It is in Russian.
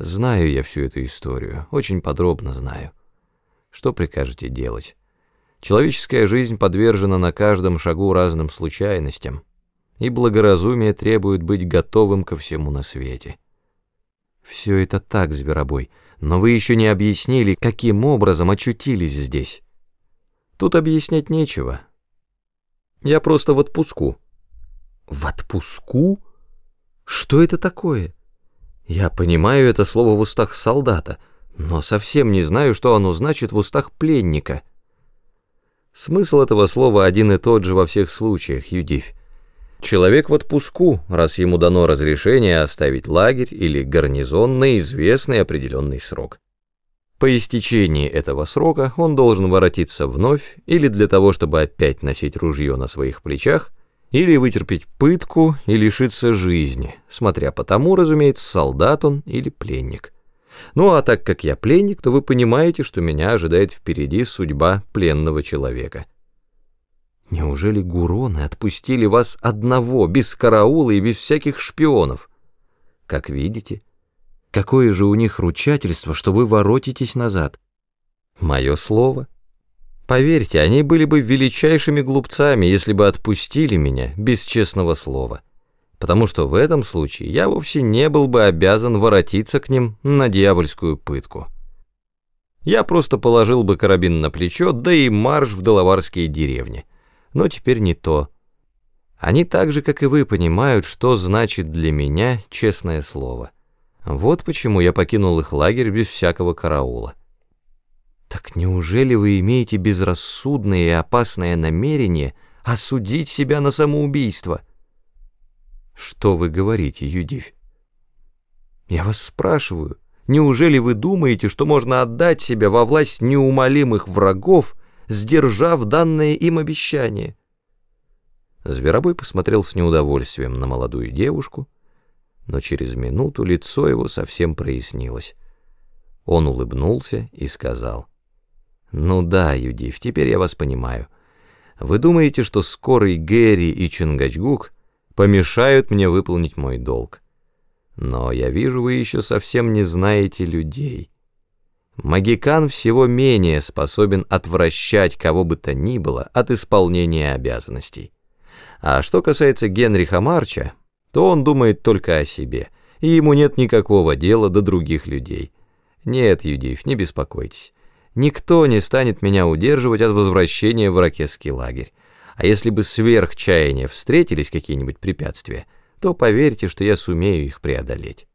Знаю я всю эту историю, очень подробно знаю. Что прикажете делать? Человеческая жизнь подвержена на каждом шагу разным случайностям, и благоразумие требует быть готовым ко всему на свете. Все это так, Зверобой, но вы еще не объяснили, каким образом очутились здесь. Тут объяснять нечего. Я просто в отпуску. В отпуску? Что это такое? Я понимаю это слово в устах солдата, но совсем не знаю, что оно значит в устах пленника. Смысл этого слова один и тот же во всех случаях, Юдивь. Человек в отпуску, раз ему дано разрешение оставить лагерь или гарнизон на известный определенный срок. По истечении этого срока он должен воротиться вновь или для того, чтобы опять носить ружье на своих плечах, или вытерпеть пытку и лишиться жизни, смотря по тому, разумеется, солдат он или пленник. Ну а так как я пленник, то вы понимаете, что меня ожидает впереди судьба пленного человека. Неужели гуроны отпустили вас одного, без караула и без всяких шпионов? Как видите, какое же у них ручательство, что вы воротитесь назад? Мое слово. Поверьте, они были бы величайшими глупцами, если бы отпустили меня без честного слова потому что в этом случае я вовсе не был бы обязан воротиться к ним на дьявольскую пытку. Я просто положил бы карабин на плечо, да и марш в Доловарские деревни. Но теперь не то. Они так же, как и вы, понимают, что значит для меня честное слово. Вот почему я покинул их лагерь без всякого караула. Так неужели вы имеете безрассудное и опасное намерение осудить себя на самоубийство?» Что вы говорите, Юдивь? Я вас спрашиваю, неужели вы думаете, что можно отдать себя во власть неумолимых врагов, сдержав данное им обещание? Зверобой посмотрел с неудовольствием на молодую девушку, но через минуту лицо его совсем прояснилось. Он улыбнулся и сказал, «Ну да, Юдив, теперь я вас понимаю. Вы думаете, что скорый Гэри и Чингачгук — помешают мне выполнить мой долг. Но я вижу, вы еще совсем не знаете людей. Магикан всего менее способен отвращать кого бы то ни было от исполнения обязанностей. А что касается Генриха Марча, то он думает только о себе, и ему нет никакого дела до других людей. Нет, Юдив, не беспокойтесь. Никто не станет меня удерживать от возвращения в Ракесский лагерь. А если бы сверх чаяния встретились какие-нибудь препятствия, то поверьте, что я сумею их преодолеть.